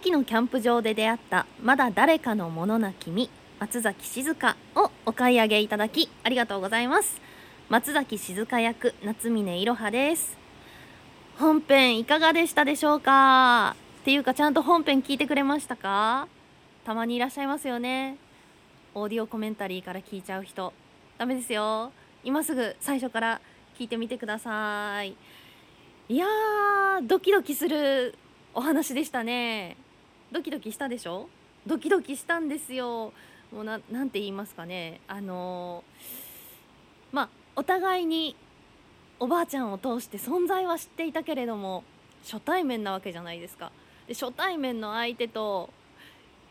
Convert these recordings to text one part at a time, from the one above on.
秋のキャンプ場で出会ったまだ誰かのものな君松崎静香をお買い上げいただきありがとうございます。松崎静香役夏峰いろはです。本編いかがでしたでしょうか？っていうかちゃんと本編聞いてくれましたか？たまにいらっしゃいますよね。オーディオコメンタリーから聞いちゃう人。ダメですよ。今すぐ最初から聞いてみてください。いやードキドキするお話でしたね。ドキドキしたでしょ？ドキドキしたんですよ。もうななんて言いますかね。あのー、まあお互いにおばあちゃんを通して存在は知っていたけれども初対面なわけじゃないですか。で初対面の相手と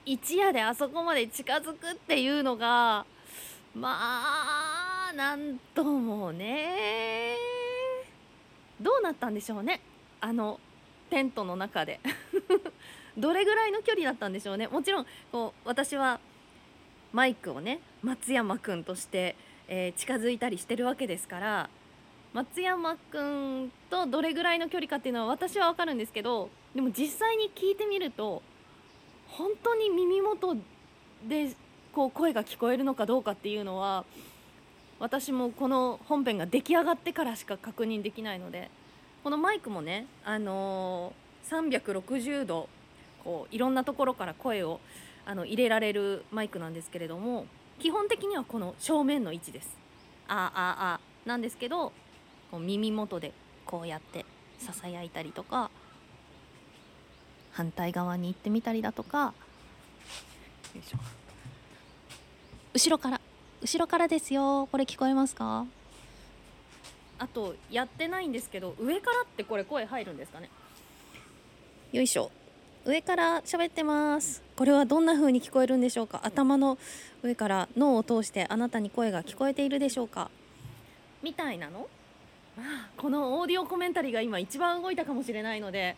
一夜であそこまで近づくっていうのがまあなんともね。どうなったんでしょうね。あのテントの中で。どれぐらいの距離だったんでしょうね。もちろんこう私はマイクをね松山くんとして、えー、近づいたりしてるわけですから松山くんとどれぐらいの距離かっていうのは私は分かるんですけどでも実際に聞いてみると本当に耳元でこう声が聞こえるのかどうかっていうのは私もこの本編が出来上がってからしか確認できないのでこのマイクもね、あのー、360度こういろんなところから声をあの入れられるマイクなんですけれども基本的にはこの正面の位置です。ああああなんですけどこう耳元でこうやってささやいたりとか反対側に行ってみたりだとか後ろから後ろからですよ。これ聞こえますか？あとやってないんですけど上からってこれ声入るんですかね？よいしょ上から喋ってます。これはどんな風に聞こえるんでしょうか？頭の上から脳を通してあなたに声が聞こえているでしょうか？みたいなの？このオーディオコメンタリーが今一番動いたかもしれないので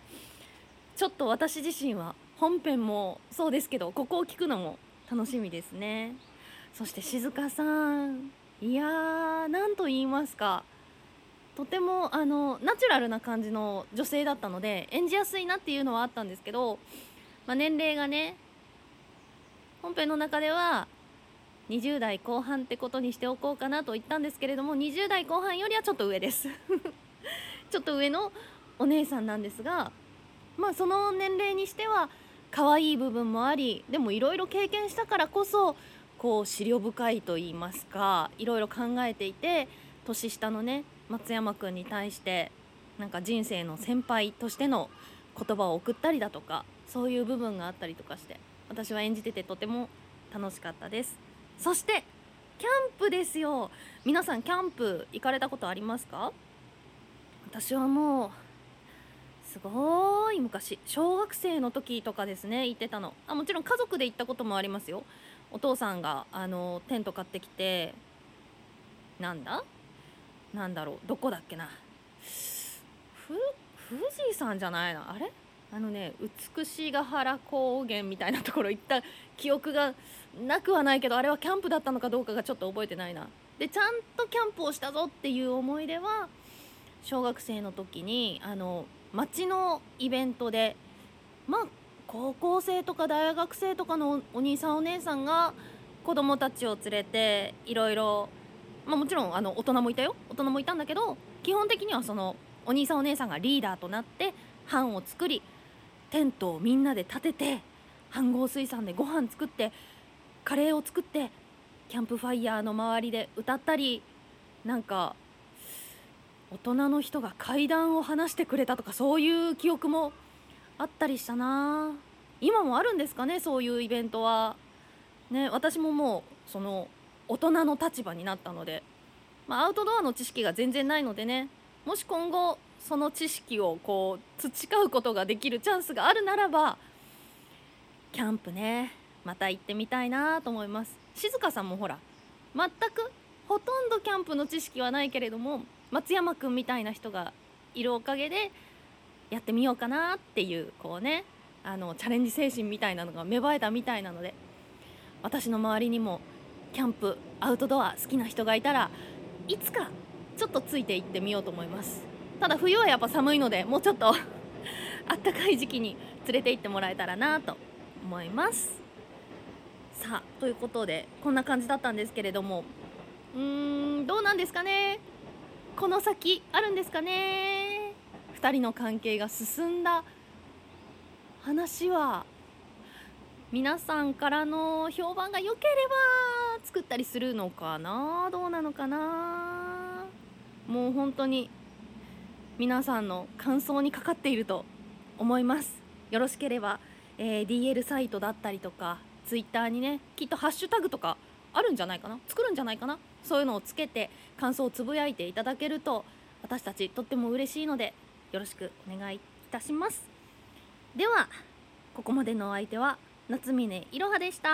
ちょっと私自身は本編もそうですけどここを聞くのも楽しみですね。そして静香さん。いやー何と言いますか。とてもあのナチュラルな感じの女性だったので演じやすいなっていうのはあったんですけど、まあ、年齢がね本編の中では20代後半ってことにしておこうかなと言ったんですけれども20代後半よりはちょっと上です。ちょっと上のお姉さんなんですがまあその年齢にしては可愛い部分もありでもいろいろ経験したからこそこう思慮深いと言いますかいろいろ考えていて年下のね松山君に対してなんか人生の先輩としての言葉を送ったりだとかそういう部分があったりとかして私は演じててとても楽しかったです。そしてキャンプですよ。皆さんキャンプ行かれたことありますか？私はもうすごい昔小学生の時とかですね行ってたの。あもちろん家族で行ったこともありますよ。お父さんがあのテント買ってきてなんだ？なんだろうどこだっけな。ふ富士山じゃないな。あれ？あのね美しが原高原みたいなところ行った記憶がなくはないけどあれはキャンプだったのかどうかがちょっと覚えてないな。でちゃんとキャンプをしたぞっていう思い出は小学生の時にあの町のイベントでまあ高校生とか大学生とかのお兄さんお姉さんが子供たちを連れていろいろまあ、もちろんあの大人もいたよ。大人もいたんだけど基本的にはそのお兄さんお姉さんがリーダーとなって班を作りテントをみんなで立てて飯合水産でご飯作ってカレーを作ってキャンプファイヤーの周りで歌ったりなんか大人の人が階段を話してくれたとかそういう記憶もあったりしたな。今もあるんですかねそういうイベントは。ね私ももうその大人の立場になったので、まあ、アウトドアの知識が全然ないのでねもし今後その知識をこう培うことができるチャンスがあるならばキャンプねまた行ってみたいなと思います。静香さんもほら全くほとんどキャンプの知識はないけれども松山くんみたいな人がいるおかげでやってみようかなっていうこうねあのチャレンジ精神みたいなのが芽生えたみたいなので私の周りにもキャンプアウトドア好きな人がいたらいつかちょっとついていってみようと思います。ただ冬はやっぱ寒いのでもうちょっと あったかい時期に連れて行ってもらえたらなと思います。さあということでこんな感じだったんですけれどもうーんどうなんですかね？この先あるんですかね？2人の関係が進んだ話は皆さんからの評判が良ければ作ったりするのかな？どうなのかな？もう本当に皆さんの感想にかかっていると思います。よろしければ、えー、DL サイトだったりとか Twitter にねきっとハッシュタグとかあるんじゃないかな？作るんじゃないかな？そういうのをつけて感想をつぶやいていただけると私たちとっても嬉しいのでよろしくお願いいたします。ではここまでのお相手は夏峰いろはでした。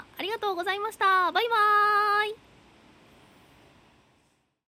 ありがとうございました。バイバーイ。